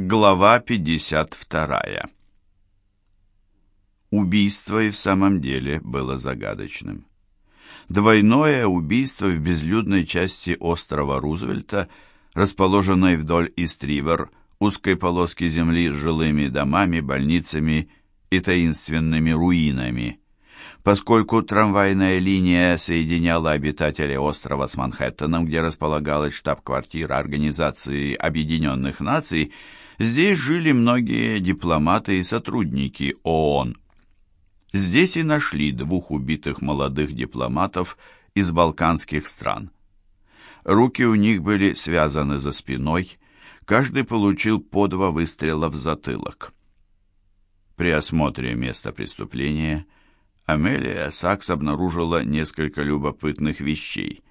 Глава 52 Убийство и в самом деле было загадочным. Двойное убийство в безлюдной части острова Рузвельта, расположенной вдоль Истривер, узкой полоски земли с жилыми домами, больницами и таинственными руинами. Поскольку трамвайная линия соединяла обитателей острова с Манхэттеном, где располагалась штаб-квартира Организации Объединенных Наций, Здесь жили многие дипломаты и сотрудники ООН. Здесь и нашли двух убитых молодых дипломатов из балканских стран. Руки у них были связаны за спиной, каждый получил по два выстрела в затылок. При осмотре места преступления Амелия Сакс обнаружила несколько любопытных вещей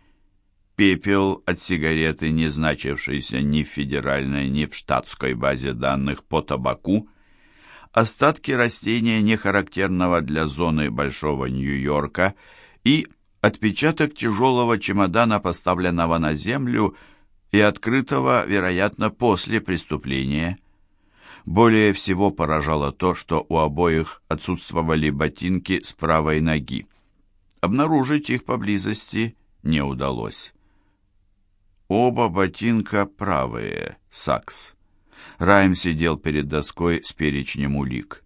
пепел от сигареты, не значившийся ни в федеральной, ни в штатской базе данных по табаку, остатки растения, не характерного для зоны Большого Нью-Йорка, и отпечаток тяжелого чемодана, поставленного на землю и открытого, вероятно, после преступления. Более всего поражало то, что у обоих отсутствовали ботинки с правой ноги. Обнаружить их поблизости не удалось. Оба ботинка правые, сакс. Райм сидел перед доской с перечнем улик.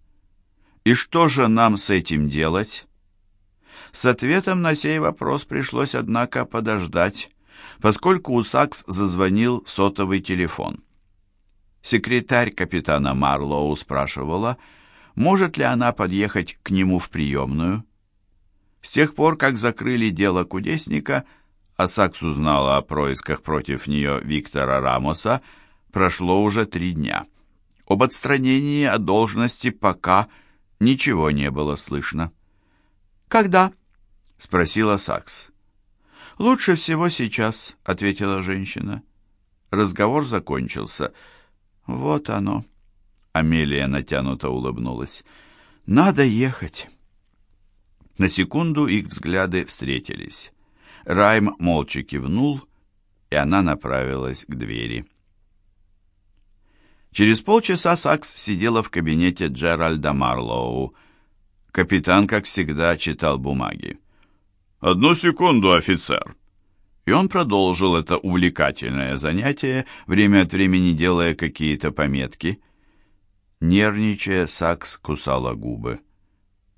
«И что же нам с этим делать?» С ответом на сей вопрос пришлось, однако, подождать, поскольку у Сакс зазвонил сотовый телефон. Секретарь капитана Марлоу спрашивала, может ли она подъехать к нему в приемную. С тех пор, как закрыли дело кудесника, а Сакс узнала о происках против нее Виктора Рамоса, прошло уже три дня. Об отстранении от должности пока ничего не было слышно. «Когда?» — спросила Сакс. «Лучше всего сейчас», — ответила женщина. Разговор закончился. «Вот оно». Амелия натянуто улыбнулась. «Надо ехать». На секунду их взгляды встретились. Райм молча кивнул, и она направилась к двери. Через полчаса Сакс сидела в кабинете Джеральда Марлоу. Капитан, как всегда, читал бумаги. «Одну секунду, офицер!» И он продолжил это увлекательное занятие, время от времени делая какие-то пометки. Нервничая, Сакс кусала губы.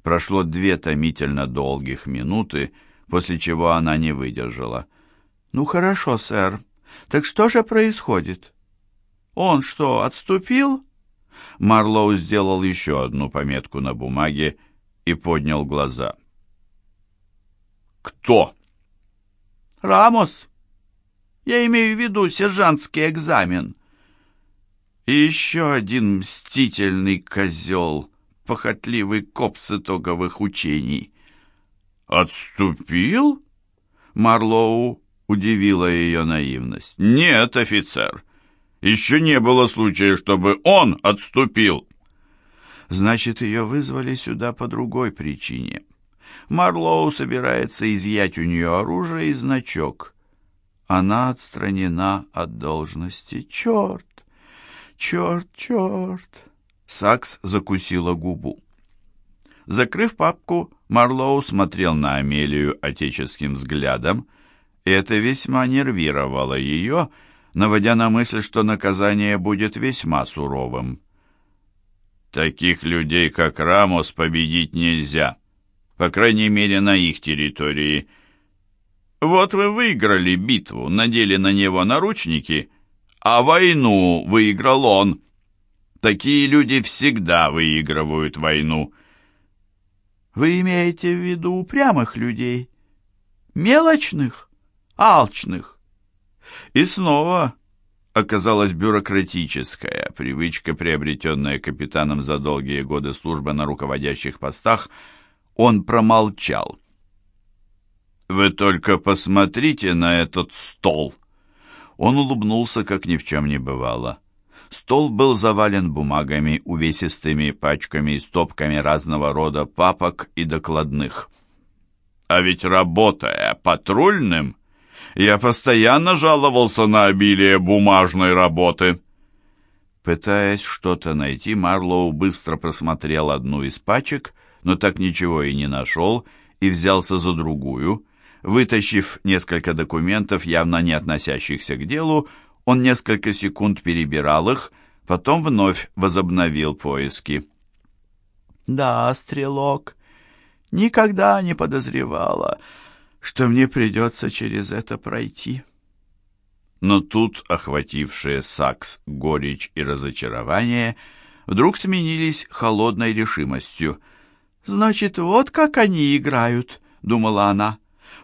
Прошло две томительно долгих минуты, после чего она не выдержала. «Ну хорошо, сэр. Так что же происходит? Он что, отступил?» Марлоу сделал еще одну пометку на бумаге и поднял глаза. «Кто?» «Рамос. Я имею в виду сержантский экзамен». «И еще один мстительный козел, похотливый коп с итоговых учений». «Отступил?» Марлоу удивила ее наивность. «Нет, офицер, еще не было случая, чтобы он отступил». «Значит, ее вызвали сюда по другой причине. Марлоу собирается изъять у нее оружие и значок. Она отстранена от должности. Черт! Черт, черт!» Сакс закусила губу. Закрыв папку, Марлоу смотрел на Амелию отеческим взглядом, и это весьма нервировало ее, наводя на мысль, что наказание будет весьма суровым. «Таких людей, как Рамос, победить нельзя, по крайней мере, на их территории. Вот вы выиграли битву, надели на него наручники, а войну выиграл он. Такие люди всегда выигрывают войну». Вы имеете в виду упрямых людей? Мелочных? Алчных? И снова оказалась бюрократическая привычка, приобретенная капитаном за долгие годы службы на руководящих постах. Он промолчал. «Вы только посмотрите на этот стол!» Он улыбнулся, как ни в чем не бывало. Стол был завален бумагами, увесистыми пачками и стопками разного рода папок и докладных. А ведь работая патрульным, я постоянно жаловался на обилие бумажной работы. Пытаясь что-то найти, Марлоу быстро просмотрел одну из пачек, но так ничего и не нашел, и взялся за другую. Вытащив несколько документов, явно не относящихся к делу, он несколько секунд перебирал их, потом вновь возобновил поиски. «Да, стрелок, никогда не подозревала, что мне придется через это пройти». Но тут, охватившие Сакс горечь и разочарование, вдруг сменились холодной решимостью. «Значит, вот как они играют», — думала она.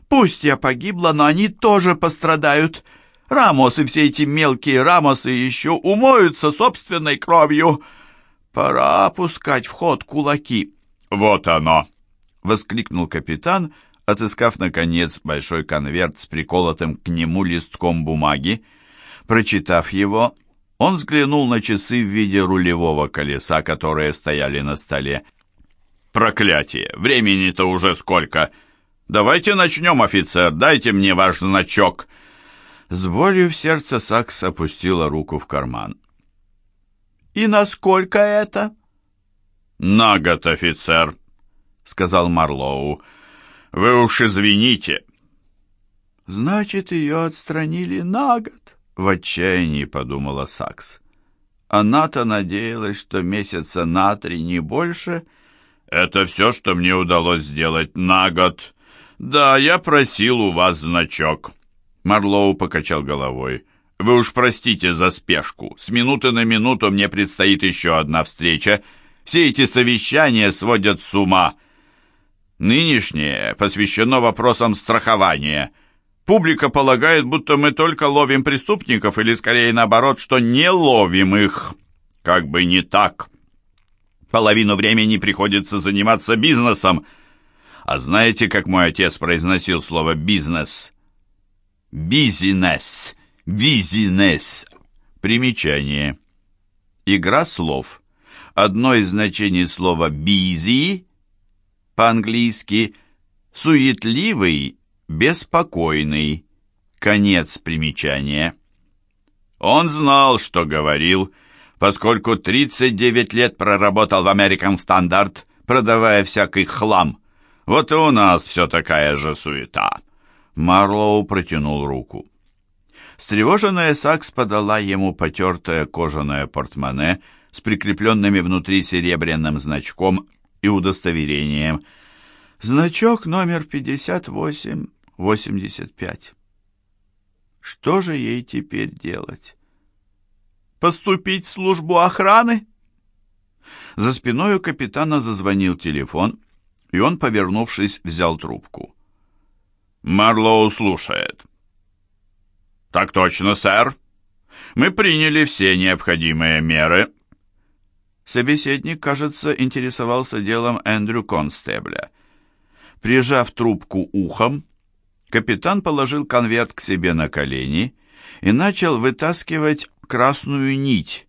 «Пусть я погибла, но они тоже пострадают. Рамосы, все эти мелкие Рамосы еще умоются собственной кровью. Пора опускать в ход кулаки». «Вот оно!» — воскликнул капитан, — отыскав, наконец, большой конверт с приколотым к нему листком бумаги. Прочитав его, он взглянул на часы в виде рулевого колеса, которые стояли на столе. «Проклятие! Времени-то уже сколько! Давайте начнем, офицер, дайте мне ваш значок!» С болью в сердце Сакс опустила руку в карман. «И насколько это?» «На год, офицер», — сказал Марлоу. Вы уж извините. Значит, ее отстранили на год, в отчаянии подумала Сакс. Она-то надеялась, что месяца на три, не больше. Это все, что мне удалось сделать на год. Да, я просил у вас значок. Марлоу покачал головой. Вы уж простите за спешку. С минуты на минуту мне предстоит еще одна встреча. Все эти совещания сводят с ума. Нынешнее посвящено вопросам страхования. Публика полагает, будто мы только ловим преступников, или скорее наоборот, что не ловим их. Как бы не так. Половину времени приходится заниматься бизнесом. А знаете, как мой отец произносил слово «бизнес»? Бизнес. Бизнес. Примечание. Игра слов. Одно из значений слова «busy» по-английски «суетливый, беспокойный». Конец примечания. Он знал, что говорил, поскольку 39 лет проработал в American Standard, продавая всякий хлам. Вот и у нас все такая же суета. Марлоу протянул руку. Встревоженная Сакс подала ему потертое кожаное портмоне с прикрепленными внутри серебряным значком и удостоверением. Значок номер 5885. Что же ей теперь делать? Поступить в службу охраны? За спиной у капитана зазвонил телефон, и он, повернувшись, взял трубку. «Марлоу слушает». «Так точно, сэр. Мы приняли все необходимые меры». Собеседник, кажется, интересовался делом Эндрю Констебля. Прижав трубку ухом, капитан положил конверт к себе на колени и начал вытаскивать красную нить,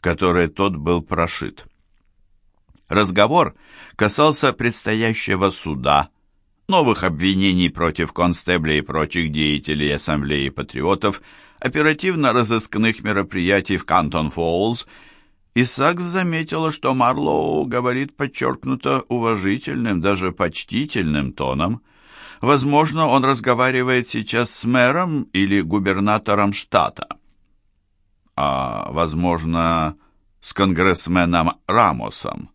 которой тот был прошит. Разговор касался предстоящего суда, новых обвинений против констебля и прочих деятелей Ассамблеи патриотов, оперативно-розыскных мероприятий в Кантон-Фоллз и заметила, что Марлоу говорит подчеркнуто уважительным, даже почтительным тоном. Возможно, он разговаривает сейчас с мэром или губернатором штата. А, возможно, с конгрессменом Рамосом.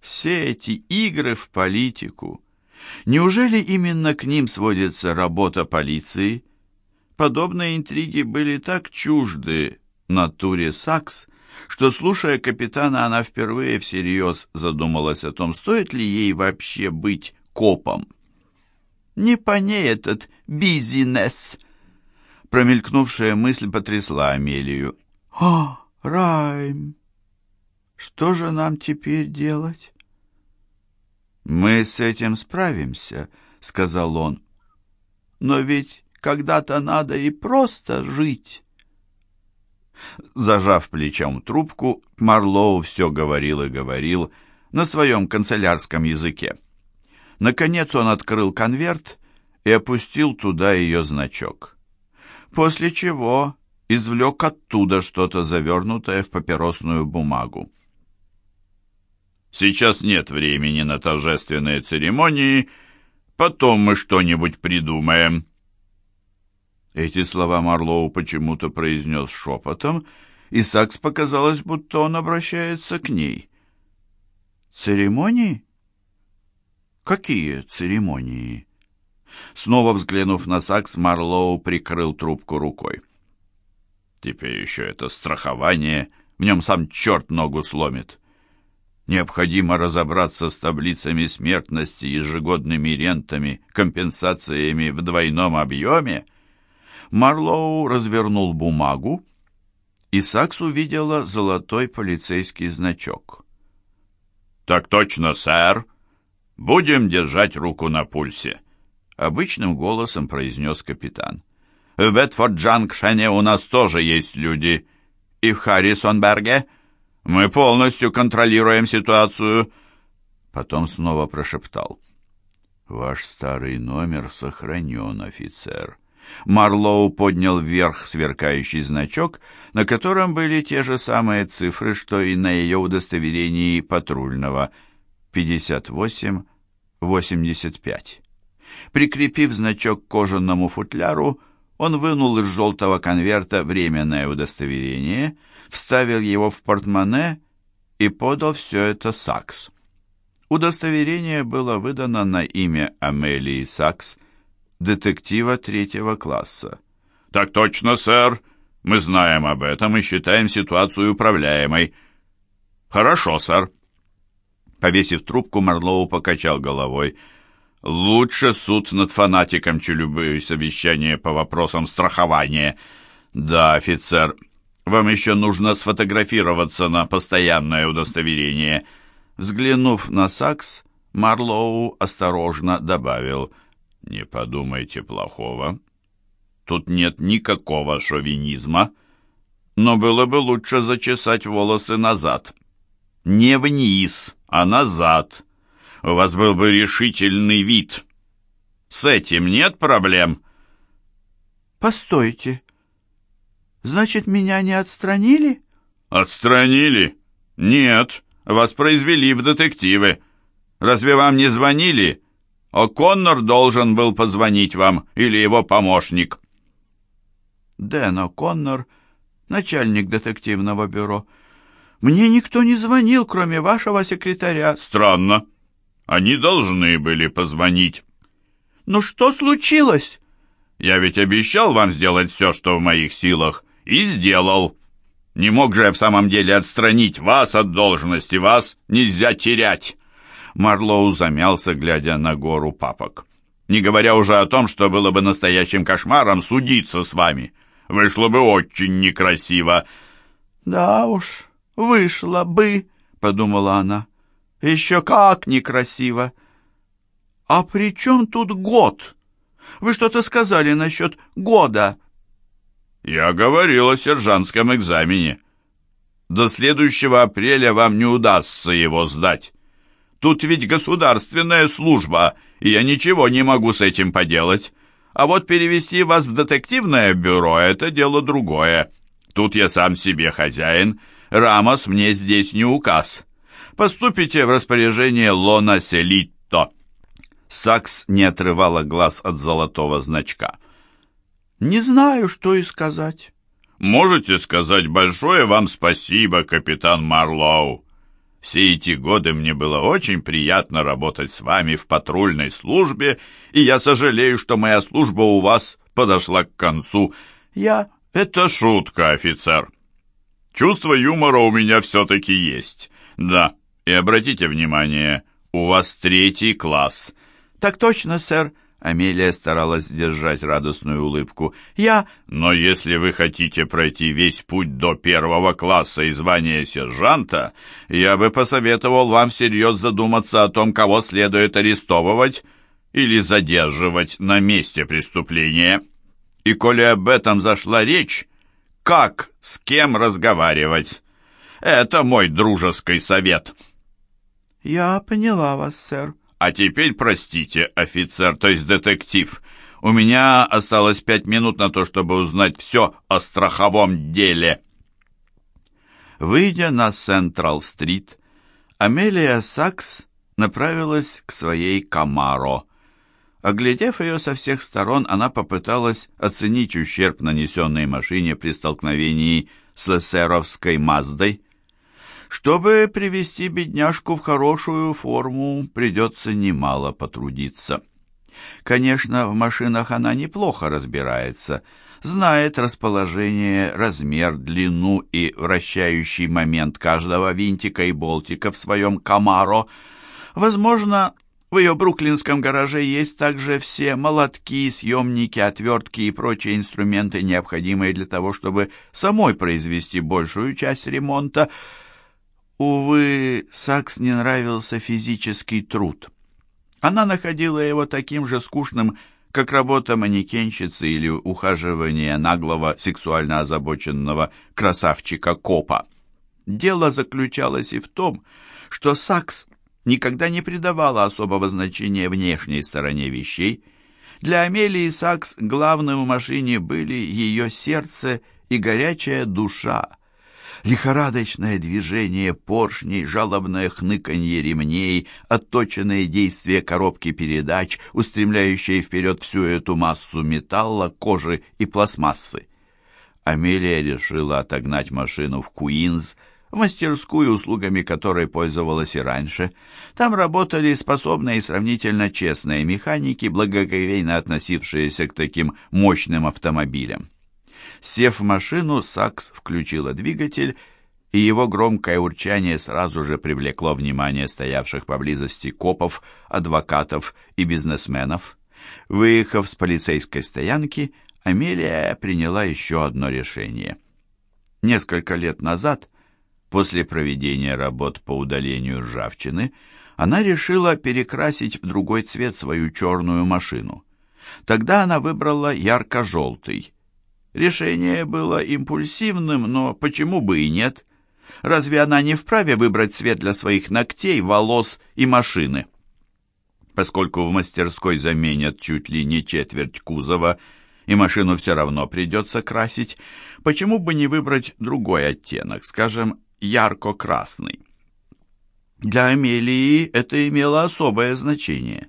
Все эти игры в политику. Неужели именно к ним сводится работа полиции? Подобные интриги были так чужды натуре Сакс, что, слушая капитана, она впервые всерьез задумалась о том, стоит ли ей вообще быть копом. «Не по ней этот бизнес!» Промелькнувшая мысль потрясла Амелию. «О, Райм! Что же нам теперь делать?» «Мы с этим справимся», — сказал он. «Но ведь когда-то надо и просто жить». Зажав плечом трубку, Марлоу все говорил и говорил на своем канцелярском языке. Наконец он открыл конверт и опустил туда ее значок. После чего извлек оттуда что-то завернутое в папиросную бумагу. «Сейчас нет времени на торжественные церемонии, потом мы что-нибудь придумаем». Эти слова Марлоу почему-то произнес шепотом, и Сакс показалось, будто он обращается к ней. «Церемонии? Какие церемонии?» Снова взглянув на Сакс, Марлоу прикрыл трубку рукой. «Теперь еще это страхование, в нем сам черт ногу сломит. Необходимо разобраться с таблицами смертности, ежегодными рентами, компенсациями в двойном объеме». Марлоу развернул бумагу, и Сакс увидела золотой полицейский значок. «Так точно, сэр. Будем держать руку на пульсе», — обычным голосом произнес капитан. «В Бетфорд-Джанкшене у нас тоже есть люди. И в Харрисонберге мы полностью контролируем ситуацию». Потом снова прошептал. «Ваш старый номер сохранен, офицер». Марлоу поднял вверх сверкающий значок, на котором были те же самые цифры, что и на ее удостоверении патрульного 58-85. Прикрепив значок к кожаному футляру, он вынул из желтого конверта временное удостоверение, вставил его в портмоне и подал все это Сакс. Удостоверение было выдано на имя Амелии Сакс – детектива третьего класса. «Так точно, сэр. Мы знаем об этом и считаем ситуацию управляемой». «Хорошо, сэр». Повесив трубку, Марлоу покачал головой. «Лучше суд над фанатиком, чем любые совещания по вопросам страхования». «Да, офицер, вам еще нужно сфотографироваться на постоянное удостоверение». Взглянув на Сакс, Марлоу осторожно добавил – не подумайте плохого. Тут нет никакого шовинизма, но было бы лучше зачесать волосы назад. Не вниз, а назад. У вас был бы решительный вид. С этим нет проблем? Постойте. Значит, меня не отстранили? Отстранили? Нет, вас произвели в детективы. Разве вам не звонили? О'Коннор должен был позвонить вам, или его помощник». Дэн О'Коннор, начальник детективного бюро. «Мне никто не звонил, кроме вашего секретаря». «Странно. Они должны были позвонить». «Ну что случилось?» «Я ведь обещал вам сделать все, что в моих силах, и сделал. Не мог же я в самом деле отстранить вас от должности, вас нельзя терять». Марлоу замялся, глядя на гору папок. «Не говоря уже о том, что было бы настоящим кошмаром судиться с вами. Вышло бы очень некрасиво». «Да уж, вышло бы», — подумала она. «Еще как некрасиво». «А при чем тут год? Вы что-то сказали насчет года?» «Я говорил о сержантском экзамене. До следующего апреля вам не удастся его сдать. Тут ведь государственная служба, и я ничего не могу с этим поделать. А вот перевести вас в детективное бюро — это дело другое. Тут я сам себе хозяин. Рамос мне здесь не указ. Поступите в распоряжение Лона Селитто». Сакс не отрывала глаз от золотого значка. «Не знаю, что и сказать». «Можете сказать большое вам спасибо, капитан Марлоу?» Все эти годы мне было очень приятно работать с вами в патрульной службе, и я сожалею, что моя служба у вас подошла к концу. Я... Это шутка, офицер. Чувство юмора у меня все-таки есть. Да, и обратите внимание, у вас третий класс. Так точно, сэр. Амелия старалась сдержать радостную улыбку. «Я...» «Но если вы хотите пройти весь путь до первого класса и звания сержанта, я бы посоветовал вам всерьез задуматься о том, кого следует арестовывать или задерживать на месте преступления. И коли об этом зашла речь, как с кем разговаривать? Это мой дружеский совет». «Я поняла вас, сэр», а теперь, простите, офицер, то есть детектив, У меня осталось пять минут на то, чтобы узнать все о страховом деле». Выйдя на Централ-стрит, Амелия Сакс направилась к своей Камаро. Оглядев ее со всех сторон, она попыталась оценить ущерб, нанесенный машине при столкновении с лессеровской Маздой. Чтобы привести бедняжку в хорошую форму, придется немало потрудиться. Конечно, в машинах она неплохо разбирается, знает расположение, размер, длину и вращающий момент каждого винтика и болтика в своем Камаро. Возможно, в ее бруклинском гараже есть также все молотки, съемники, отвертки и прочие инструменты, необходимые для того, чтобы самой произвести большую часть ремонта. Увы, Сакс не нравился физический труд. Она находила его таким же скучным, как работа манекенщицы или ухаживание наглого сексуально озабоченного красавчика-копа. Дело заключалось и в том, что Сакс никогда не придавала особого значения внешней стороне вещей. Для Амелии Сакс главным в машине были ее сердце и горячая душа. Лихорадочное движение поршней, жалобное хныканье ремней, отточенное действие коробки передач, устремляющее вперед всю эту массу металла, кожи и пластмассы. Амелия решила отогнать машину в Куинз, в мастерскую, услугами которой пользовалась и раньше. Там работали способные и сравнительно честные механики, благоговейно относившиеся к таким мощным автомобилям. Сев в машину, Сакс включила двигатель, и его громкое урчание сразу же привлекло внимание стоявших поблизости копов, адвокатов и бизнесменов. Выехав с полицейской стоянки, Амелия приняла еще одно решение. Несколько лет назад После проведения работ по удалению ржавчины она решила перекрасить в другой цвет свою черную машину. Тогда она выбрала ярко-желтый. Решение было импульсивным, но почему бы и нет? Разве она не вправе выбрать цвет для своих ногтей, волос и машины? Поскольку в мастерской заменят чуть ли не четверть кузова, и машину все равно придется красить, почему бы не выбрать другой оттенок, скажем, ярко-красный. Для Амелии это имело особое значение.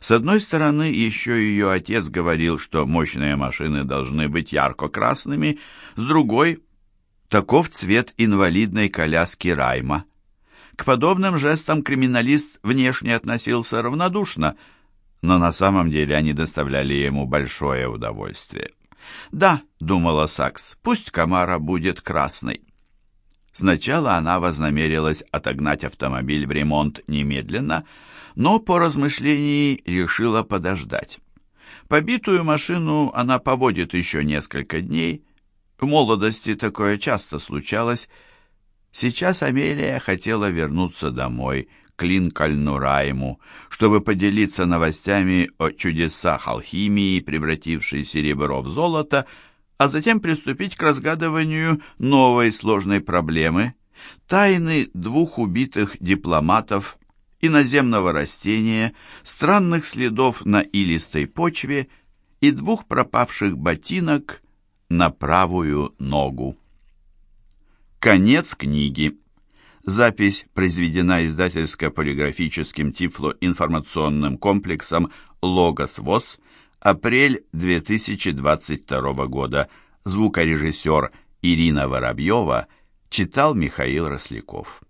С одной стороны, еще ее отец говорил, что мощные машины должны быть ярко-красными, с другой – таков цвет инвалидной коляски Райма. К подобным жестам криминалист внешне относился равнодушно, но на самом деле они доставляли ему большое удовольствие. «Да», — думала Сакс, — «пусть Камара будет красной». Сначала она вознамерилась отогнать автомобиль в ремонт немедленно, но по размышлении решила подождать. Побитую машину она поводит еще несколько дней. В молодости такое часто случалось. Сейчас Амелия хотела вернуться домой, к Линкольну Райму, чтобы поделиться новостями о чудесах алхимии, превратившей серебро в золото, а затем приступить к разгадыванию новой сложной проблемы – тайны двух убитых дипломатов, иноземного растения, странных следов на илистой почве и двух пропавших ботинок на правую ногу. Конец книги. Запись произведена издательско-полиграфическим тифлоинформационным комплексом «Логос ВОЗ» Апрель 2022 года. Звукорежиссер Ирина Воробьева читал Михаил Росляков.